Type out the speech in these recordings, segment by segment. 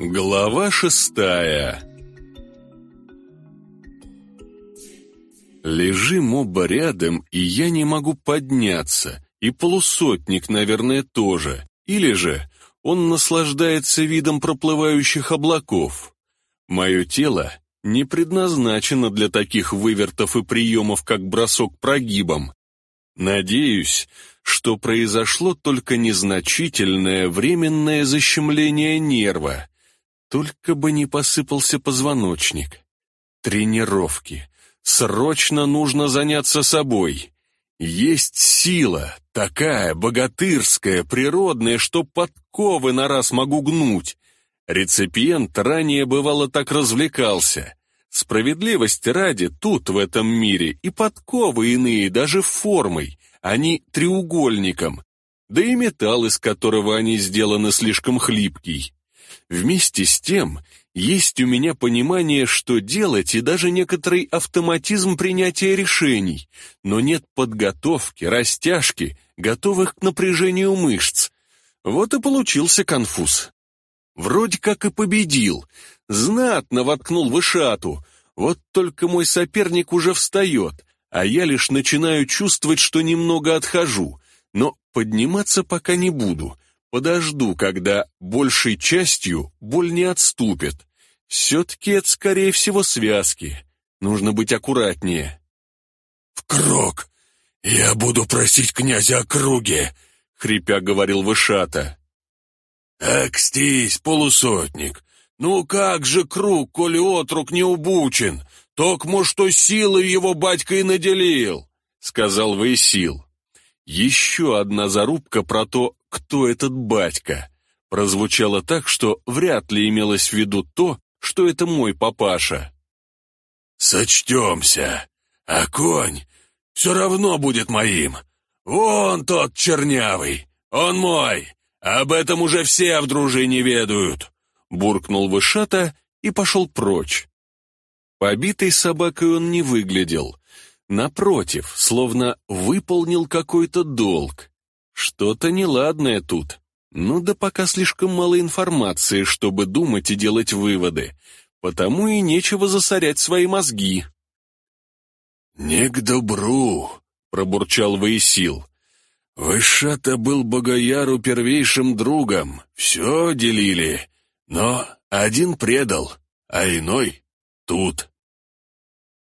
Глава шестая Лежим оба рядом, и я не могу подняться, и полусотник, наверное, тоже. Или же он наслаждается видом проплывающих облаков. Мое тело не предназначено для таких вывертов и приемов, как бросок прогибом. Надеюсь, что произошло только незначительное временное защемление нерва. Только бы не посыпался позвоночник. Тренировки. Срочно нужно заняться собой. Есть сила, такая богатырская, природная, что подковы на раз могу гнуть. Реципиент ранее бывало так развлекался. Справедливости ради, тут, в этом мире, и подковы иные, даже формой, они треугольником, да и металл, из которого они сделаны, слишком хлипкий. Вместе с тем, есть у меня понимание, что делать, и даже некоторый автоматизм принятия решений, но нет подготовки, растяжки, готовых к напряжению мышц. Вот и получился конфуз. Вроде как и победил, знатно воткнул вышату, вот только мой соперник уже встает, а я лишь начинаю чувствовать, что немного отхожу, но подниматься пока не буду, подожду, когда большей частью боль не отступит. Все-таки это, скорее всего, связки. Нужно быть аккуратнее. «В крок! Я буду просить князя о круге!» — хрипя говорил Вышата. «Акстись, полусотник! Ну как же круг, коли отрук не убучен? Токмо что силой его батька и наделил!» — сказал Ваесил. Еще одна зарубка про то, кто этот батька. Прозвучало так, что вряд ли имелось в виду то, что это мой папаша. «Сочтемся, а конь все равно будет моим. Вон тот чернявый, он мой, об этом уже все в дружине ведают», буркнул Вышата и пошел прочь. Побитой собакой он не выглядел. Напротив, словно выполнил какой-то долг. Что-то неладное тут. Ну да пока слишком мало информации, чтобы думать и делать выводы, потому и нечего засорять свои мозги. «Не к добру», — пробурчал Ваесил. «Вышата был Богояру первейшим другом, все делили, но один предал, а иной тут».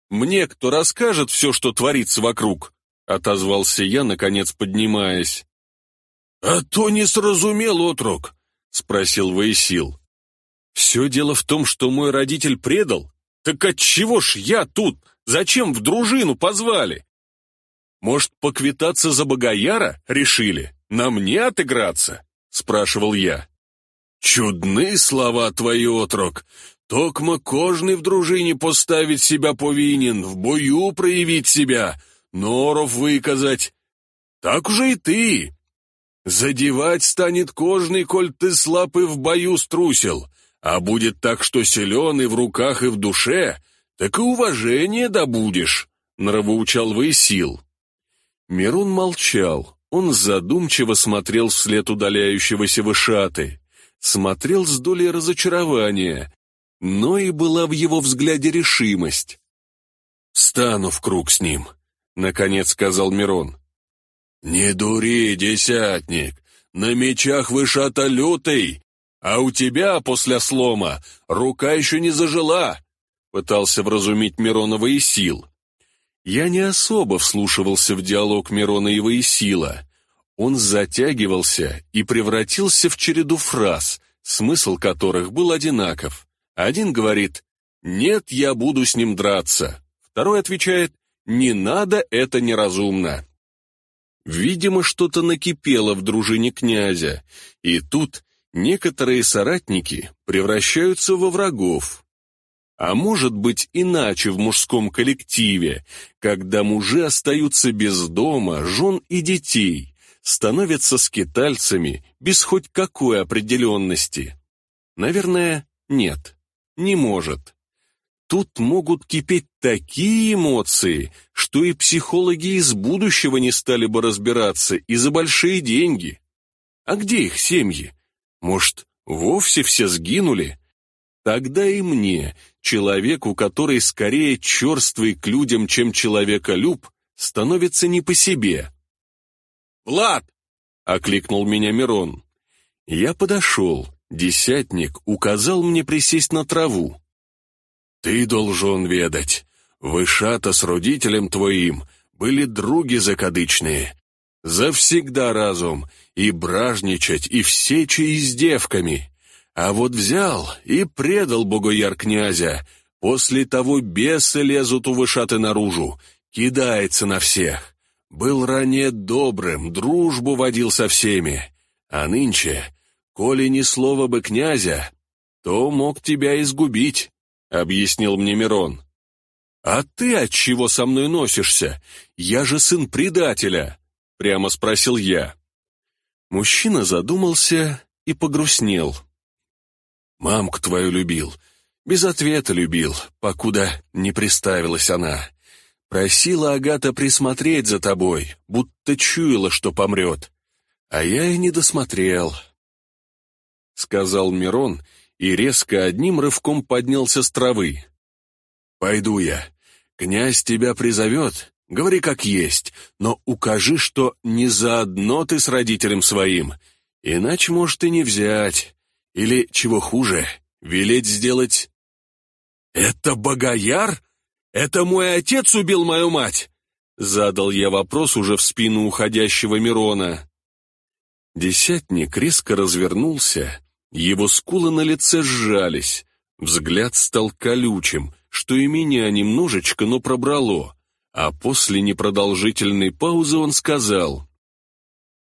«Мне кто расскажет все, что творится вокруг?» — отозвался я, наконец поднимаясь. «А то не сразумел, отрок», — спросил Ваесил. «Все дело в том, что мой родитель предал? Так отчего ж я тут? Зачем в дружину позвали? Может, поквитаться за Богояра решили? На мне отыграться?» — спрашивал я. «Чудны слова твои, отрок. Токмо кожный в дружине поставить себя повинен, в бою проявить себя, норов выказать. Так уже и ты, Задевать станет кожный, коль ты слаб и в бою струсил, а будет так, что силен и в руках, и в душе, так и уважение добудешь», — нравоучал Ваесил. Мирон молчал, он задумчиво смотрел вслед удаляющегося вышаты, смотрел с долей разочарования, но и была в его взгляде решимость. «Стану в круг с ним», — наконец сказал Мирон. «Не дури, десятник, на мечах вышата лютый, а у тебя после слома рука еще не зажила», пытался вразумить Миронова и сил. Я не особо вслушивался в диалог Мирона и Воисила. Он затягивался и превратился в череду фраз, смысл которых был одинаков. Один говорит «Нет, я буду с ним драться». Второй отвечает «Не надо, это неразумно». Видимо, что-то накипело в дружине князя, и тут некоторые соратники превращаются во врагов. А может быть иначе в мужском коллективе, когда мужи остаются без дома, жен и детей, становятся скитальцами без хоть какой определенности? Наверное, нет, не может. Тут могут кипеть такие эмоции, что и психологи из будущего не стали бы разбираться и за большие деньги. А где их семьи? Может, Вовсе все сгинули? Тогда и мне, человеку, который скорее черствый к людям, чем человеколюб, становится не по себе. «Влад!» — окликнул меня Мирон. Я подошел. Десятник указал мне присесть на траву. «Ты должен ведать. Вышата с родителем твоим были други закадычные. Завсегда разум, и бражничать, и в сечи, и с девками. А вот взял и предал богояр князя. После того бесы лезут у вышаты наружу, кидается на всех. Был ранее добрым, дружбу водил со всеми. А нынче, коли ни слова бы князя, то мог тебя изгубить, — объяснил мне Мирон. «А ты от чего со мной носишься? Я же сын предателя!» — прямо спросил я. Мужчина задумался и погрустнел. «Мамку твою любил, без ответа любил, покуда не приставилась она. Просила Агата присмотреть за тобой, будто чуяла, что помрет. А я и не досмотрел», — сказал Мирон и резко одним рывком поднялся с травы. «Пойду я. Князь тебя призовет, говори как есть, но укажи, что не заодно ты с родителем своим, иначе, может, и не взять. Или, чего хуже, велеть сделать...» «Это Богояр? Это мой отец убил мою мать?» Задал я вопрос уже в спину уходящего Мирона. Десятник резко развернулся, его скулы на лице сжались, взгляд стал колючим, что и меня немножечко, но пробрало, а после непродолжительной паузы он сказал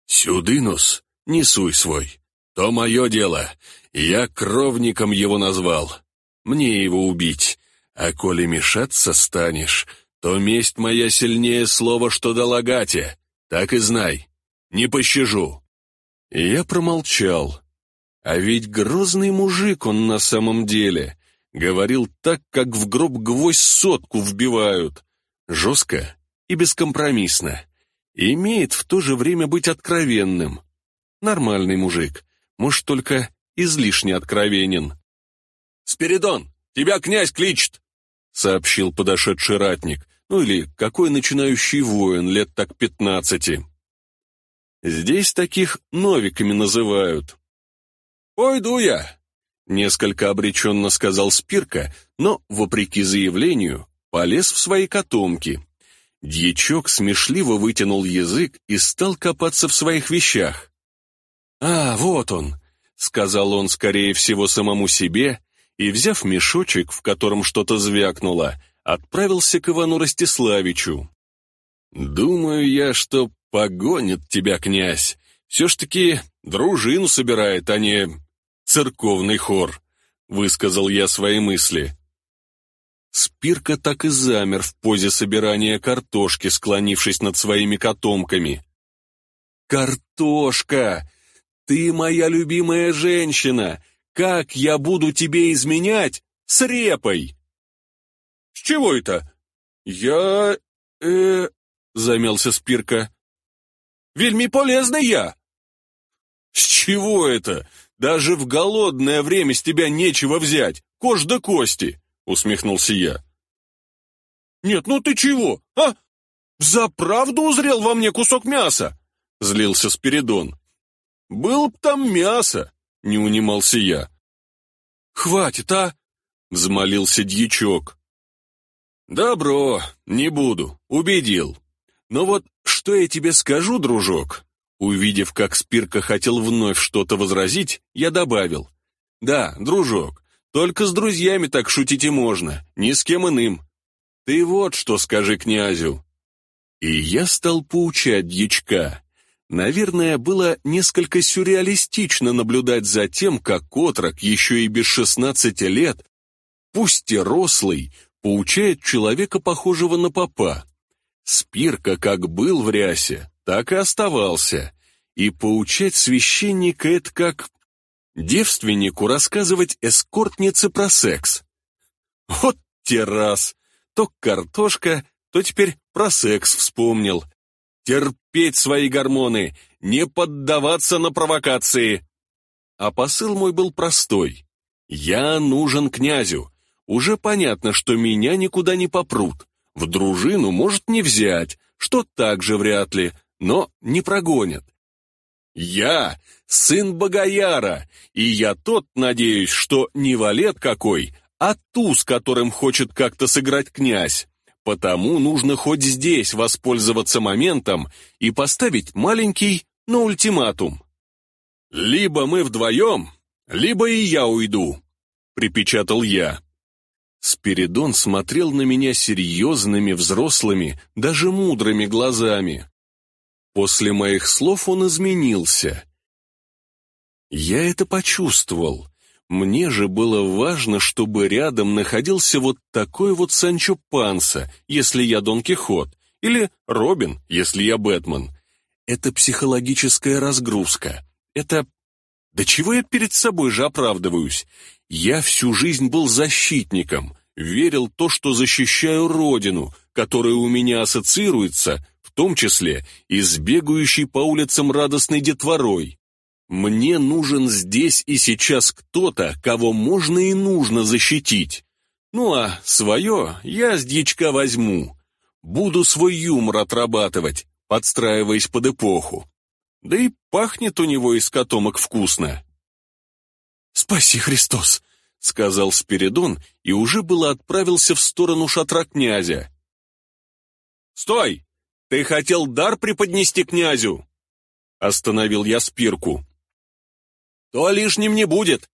«Сюдынус, не суй свой, то мое дело, я кровником его назвал, мне его убить, а коли мешаться станешь, то месть моя сильнее слова, что дала Гате, так и знай, не пощажу». я промолчал, а ведь грозный мужик он на самом деле. Говорил так, как в гроб гвоздь сотку вбивают. Жестко и бескомпромиссно. И имеет в то же время быть откровенным. Нормальный мужик, может, только излишне откровенен. «Спиридон, тебя князь кличет!» сообщил подошедший ратник, ну или какой начинающий воин лет так пятнадцати. Здесь таких новиками называют. «Пойду я», — несколько обреченно сказал Спирка, но, вопреки заявлению, полез в свои котомки. Дьячок смешливо вытянул язык и стал копаться в своих вещах. «А, вот он», — сказал он, скорее всего, самому себе, и, взяв мешочек, в котором что-то звякнуло, отправился к Ивану Ростиславичу. «Думаю я, что погонит тебя, князь. Все ж таки дружину собирает, а не церковный хор», — высказал я свои мысли. Спирка так и замер в позе собирания картошки, склонившись над своими котомками. «Картошка! Ты моя любимая женщина! Как я буду тебе изменять с репой?» «С чего это?» «Я... э...» — замялся Спирка. «Вельми полезный я!» «С чего это? Даже в голодное время с тебя нечего взять, кож да кости!» — усмехнулся я. «Нет, ну ты чего, а? За правду узрел во мне кусок мяса?» — злился Спиридон. «Был б там мясо!» — не унимался я. «Хватит, а?» — взмолился дьячок. «Добро, не буду, убедил. Но вот что я тебе скажу, дружок, Увидев, как Спирка хотел вновь что-то возразить, я добавил. «Да, дружок, только с друзьями так шутить и можно, ни с кем иным. Ты вот что скажи князю». И я стал поучать дьячка. Наверное, было несколько сюрреалистично наблюдать за тем, как отрок, еще и без шестнадцати лет, пусть и рослый, поучает человека, похожего на попа. Спирка как был в рясе, так и оставался. И поучать священника это как девственнику рассказывать эскортнице про секс. Вот террас. То картошка, то теперь про секс вспомнил. Терпеть свои гормоны, не поддаваться на провокации. А посыл мой был простой. Я нужен князю. Уже понятно, что меня никуда не попрут. В дружину может не взять, что также вряд ли, но не прогонят. Я сын Богояра, и я тот, надеюсь, что не валет какой, а туз, которым хочет как-то сыграть князь. Потому нужно хоть здесь воспользоваться моментом и поставить маленький, но ультиматум. Либо мы вдвоем, либо и я уйду, припечатал я. Спиридон смотрел на меня серьезными, взрослыми, даже мудрыми глазами. После моих слов он изменился. Я это почувствовал. Мне же было важно, чтобы рядом находился вот такой вот Санчо Панса, если я Дон Кихот, или Робин, если я Бэтмен. Это психологическая разгрузка. Это... Да чего я перед собой же оправдываюсь? Я всю жизнь был защитником, верил то, что защищаю родину, которая у меня ассоциируется, том числе и с бегающей по улицам радостной детворой. Мне нужен здесь и сейчас кто-то, кого можно и нужно защитить. Ну а свое я с дьячка возьму. Буду свой юмор отрабатывать, подстраиваясь под эпоху. Да и пахнет у него из котомок вкусно. «Спаси, Христос!» — сказал Спиридон и уже было отправился в сторону шатра князя. «Стой! Ты хотел дар преподнести князю?» Остановил я Спирку. «То лишним не будет.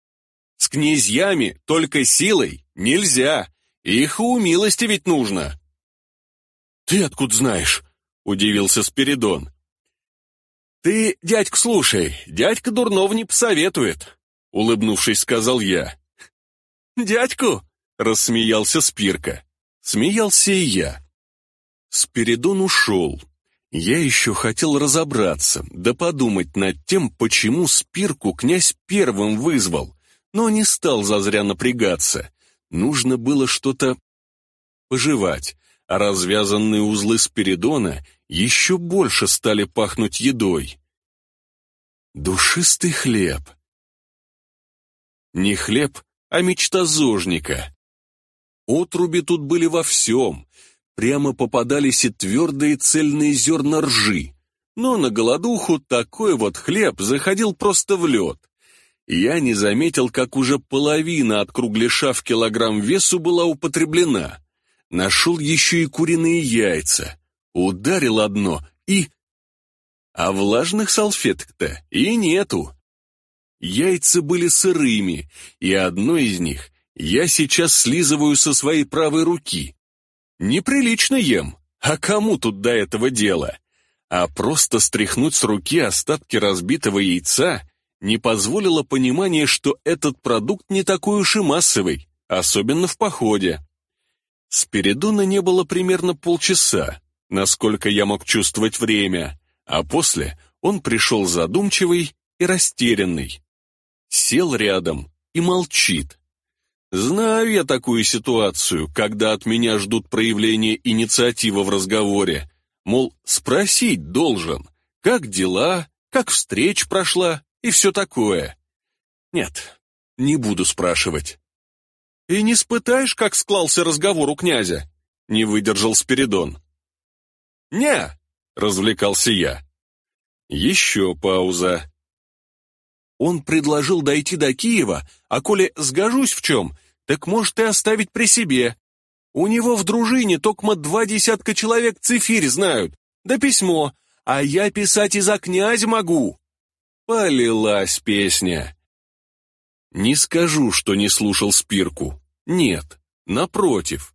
С князьями только силой нельзя. Их у милости ведь нужно». «Ты откуда знаешь?» — удивился Спиридон. «Ты, дядька, слушай, дядька дурнов не посоветует», — улыбнувшись, сказал я. «Дядьку?» — рассмеялся Спирка. Смеялся и я. Спиридон ушел. Я еще хотел разобраться, да подумать над тем, почему Спирку князь первым вызвал, но не стал зазря напрягаться. Нужно было что-то пожевать, а развязанные узлы Спиридона еще больше стали пахнуть едой. Душистый хлеб. Не хлеб, а мечта зожника. Отруби тут были во всем, прямо попадались и твердые цельные зерна ржи, но на голодуху такой вот хлеб заходил просто в лед. Я не заметил, как уже половина от кругляша в килограмм весу была употреблена. Нашел еще и куриные яйца. Ударил одно и... А влажных салфеток-то и нету. Яйца были сырыми, и одно из них я сейчас слизываю со своей правой руки. Неприлично ем, а кому тут до этого дела? А просто стряхнуть с руки остатки разбитого яйца не позволило понимание, что этот продукт не такой уж и массовый, особенно в походе. Спиридона не было примерно полчаса, насколько я мог чувствовать время, а после он пришел задумчивый и растерянный сел рядом и молчит. Знаю я такую ситуацию, когда от меня ждут проявления инициативы в разговоре. Мол, спросить должен, как дела, как встреч прошла и все такое. Нет, не буду спрашивать. И не спытаешь, как склался разговор у князя? Не выдержал Спиридон. «Не!» — развлекался я. Еще пауза. Он предложил дойти до Киева, а коли сгожусь в чем, так может и оставить при себе. У него в дружине токмо два десятка человек цифирь знают, да письмо, а я писать и за князь могу. Полилась песня. Не скажу, что не слушал Спирку. Нет, напротив.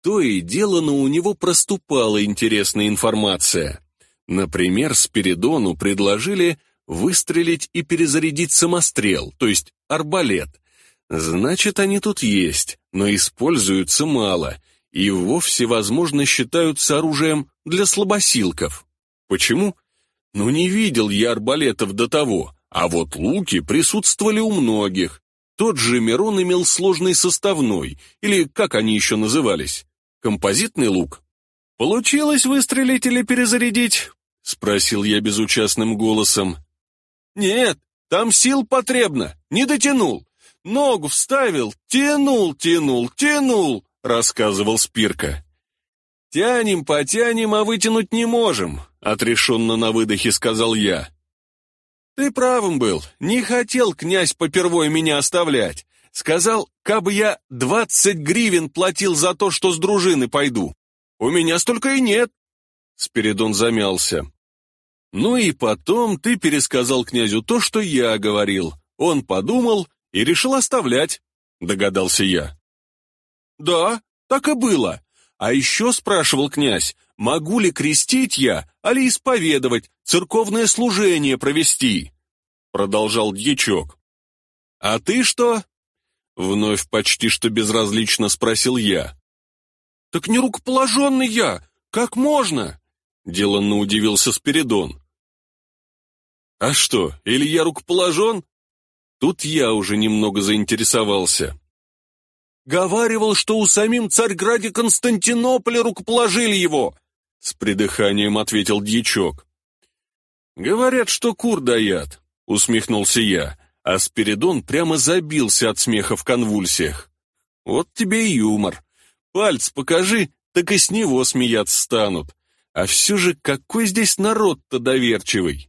То и дело, но у него проступала интересная информация. Например, Спиридону предложили выстрелить и перезарядить самострел, то есть арбалет. Значит, они тут есть, но используются мало и вовсе, возможно, считаются оружием для слабосилков. Почему? Ну, не видел я арбалетов до того, а вот луки присутствовали у многих. Тот же Мирон имел сложный составной, или как они еще назывались, композитный лук. «Получилось выстрелить или перезарядить?» — спросил я безучастным голосом. «Нет, Там сил потребно, не дотянул. Ногу вставил, тянул, тянул, тянул, рассказывал Спирка. Тянем, потянем, а вытянуть не можем, отрешенно на выдохе сказал я. Ты правым был, не хотел князь попервой меня оставлять. Сказал, кабы я двадцать гривен платил за то, что с дружины пойду. У меня столько и нет. Спиридон замялся. Ну и потом ты пересказал князю то, что я говорил. Он подумал и решил оставлять, догадался я. Да, так и было. А еще спрашивал князь, могу ли крестить я, али исповедовать, церковное служение провести? Продолжал дьячок. А ты что? Вновь почти что безразлично спросил я. «Так не рукоположенный я! Как можно?» Деланно удивился Спиридон. «А что, или я рукоположен?» Тут я уже немного заинтересовался. «Говаривал, что у самим Царьграде Константинополя рукоположили его!» С придыханием ответил дьячок. «Говорят, что кур даят», — усмехнулся я а Спиридон прямо забился от смеха в конвульсиях. Вот тебе и юмор. Пальц покажи, так и с него смеяться станут. А все же какой здесь народ-то доверчивый?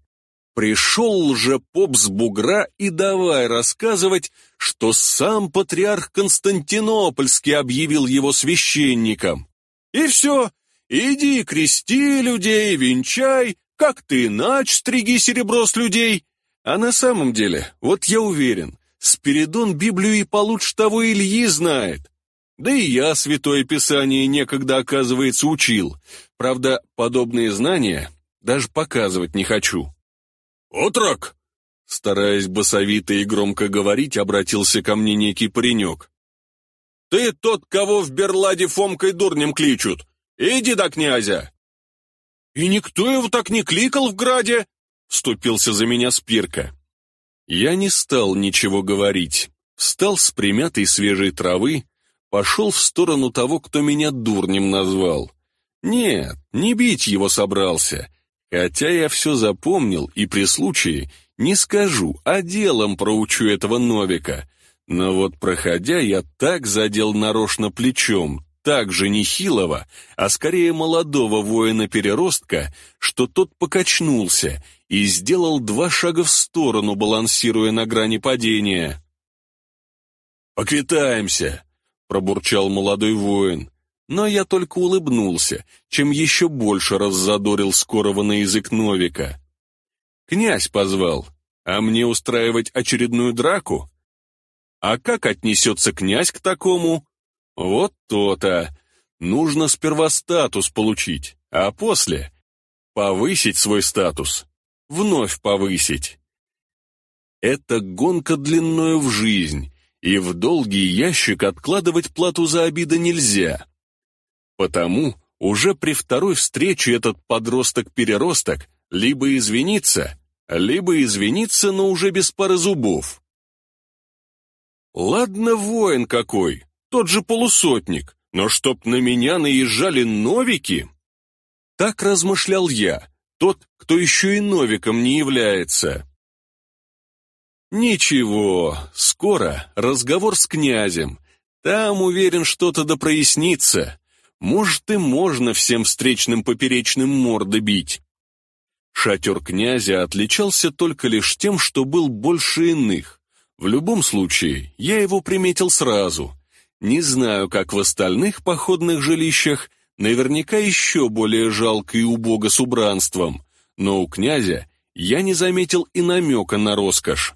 Пришел лже-поп с бугра и давай рассказывать, что сам патриарх Константинопольский объявил его священником. И все, иди крести людей, венчай, как ты иначе стриги серебро с людей, а на самом деле, вот я уверен, Спиридон Библию и получше того Ильи знает. Да и я Святое Писание некогда, оказывается, учил. Правда, подобные знания даже показывать не хочу. «Отрок!» Стараясь басовито и громко говорить, обратился ко мне некий паренек. «Ты тот, кого в Берладе Фомкой дурнем кличут! Иди до князя!» «И никто его так не кликал в граде!» Вступился за меня Спирка. Я не стал ничего говорить. Встал с примятой свежей травы, пошел в сторону того, кто меня дурнем назвал. Нет, не бить его собрался, хотя я все запомнил и при случае не скажу, а делом проучу этого Новика. Но вот проходя, я так задел нарочно плечом, так же нехилого, а скорее молодого воина-переростка, что тот покачнулся и сделал два шага в сторону, балансируя на грани падения. «Поквитаемся!» — пробурчал молодой воин. Но я только улыбнулся, чем еще больше раззадорил скорого на язык Новика. «Князь позвал, а мне устраивать очередную драку? А как отнесется князь к такому? Вот то-то! Нужно сперва статус получить, а после повысить свой статус вновь повысить. Это гонка длиною в жизнь, и в долгий ящик откладывать плату за обиды нельзя. Потому уже при второй встрече этот подросток-переросток либо извинится, либо извинится, но уже без пары зубов. Ладно, воин какой, тот же полусотник, но чтоб на меня наезжали новики? Так размышлял я, тот, кто еще и новиком не является. Ничего, скоро разговор с князем. Там, уверен, что-то да прояснится. Может, и можно всем встречным поперечным морды бить. Шатер князя отличался только лишь тем, что был больше иных. В любом случае, я его приметил сразу. Не знаю, как в остальных походных жилищах, наверняка еще более жалко и убого с убранством, но у князя я не заметил и намека на роскошь.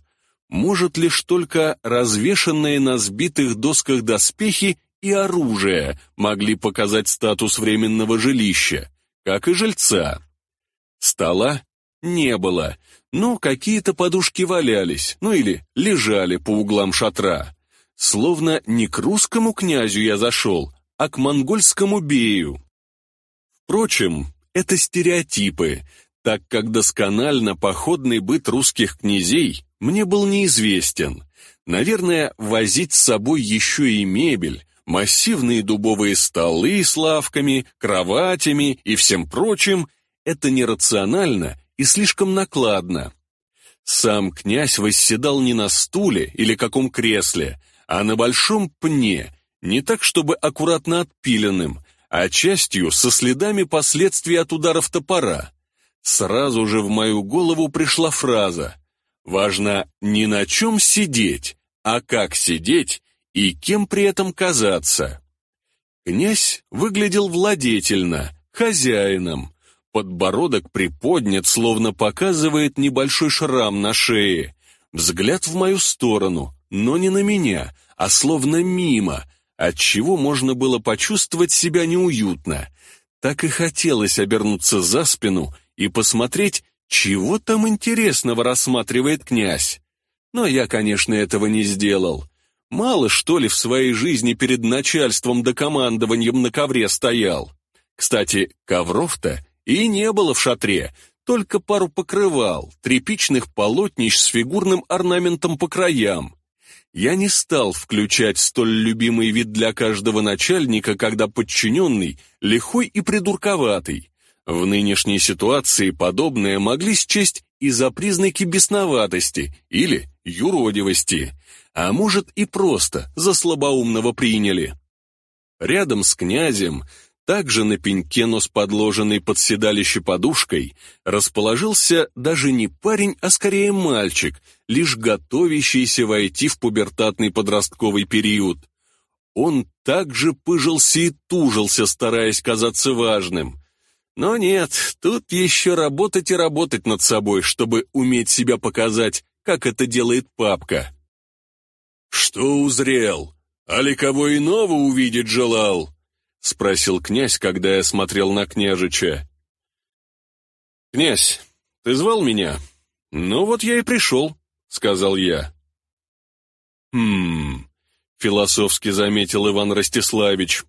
Может, лишь только развешанные на сбитых досках доспехи и оружие могли показать статус временного жилища, как и жильца. Стола не было, но какие-то подушки валялись, ну или лежали по углам шатра. Словно не к русскому князю я зашел, а к монгольскому бею. Впрочем, это стереотипы, так как досконально походный быт русских князей мне был неизвестен. Наверное, возить с собой еще и мебель, массивные дубовые столы с лавками, кроватями и всем прочим – это нерационально и слишком накладно. Сам князь восседал не на стуле или каком кресле, а на большом пне, не так чтобы аккуратно отпиленным, а частью со следами последствий от ударов топора. Сразу же в мою голову пришла фраза «Важно не на чем сидеть, а как сидеть и кем при этом казаться». Князь выглядел владетельно, хозяином, подбородок приподнят, словно показывает небольшой шрам на шее, взгляд в мою сторону, но не на меня, а словно мимо, отчего можно было почувствовать себя неуютно. Так и хотелось обернуться за спину и посмотреть, чего там интересного рассматривает князь. Но я, конечно, этого не сделал. Мало что ли в своей жизни перед начальством да командованием на ковре стоял. Кстати, ковров-то и не было в шатре, только пару покрывал, тряпичных полотнищ с фигурным орнаментом по краям. Я не стал включать столь любимый вид для каждого начальника, когда подчиненный лихой и придурковатый. В нынешней ситуации подобное могли счесть и за признаки бесноватости или юродивости, а может и просто за слабоумного приняли. Рядом с князем, также на пеньке, но с подложенной под седалище подушкой, расположился даже не парень, а скорее мальчик, лишь готовящийся войти в пубертатный подростковый период. Он также пыжился и тужился, стараясь казаться важным. Но нет, тут еще работать и работать над собой, чтобы уметь себя показать, как это делает папка. «Что узрел? Али кого иного увидеть желал?» — спросил князь, когда я смотрел на княжича. «Князь, ты звал меня? Ну вот я и пришел», — сказал я. «Хм...» — философски заметил Иван Ростиславич.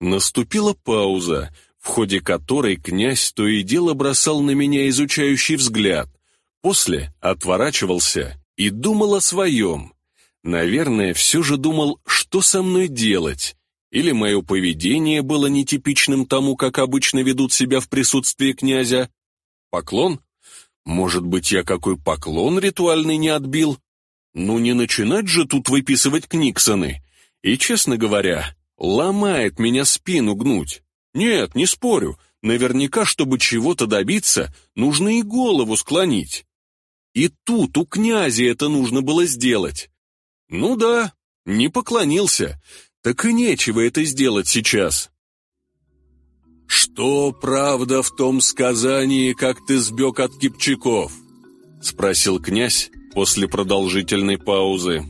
Наступила пауза, в ходе которой князь то и дело бросал на меня изучающий взгляд, после отворачивался и думал о своем. Наверное, все же думал, что со мной делать, или мое поведение было нетипичным тому, как обычно ведут себя в присутствии князя? Поклон? Может быть, я какой поклон ритуальный не отбил? Ну, не начинать же тут выписывать книксоны. И, честно говоря, ломает меня спину гнуть. Нет, не спорю, наверняка, чтобы чего-то добиться, нужно и голову склонить. И тут у князя это нужно было сделать. Ну да, не поклонился, так и нечего это сделать сейчас. «Что правда в том сказании, как ты сбег от кипчаков?» — спросил князь после продолжительной паузы.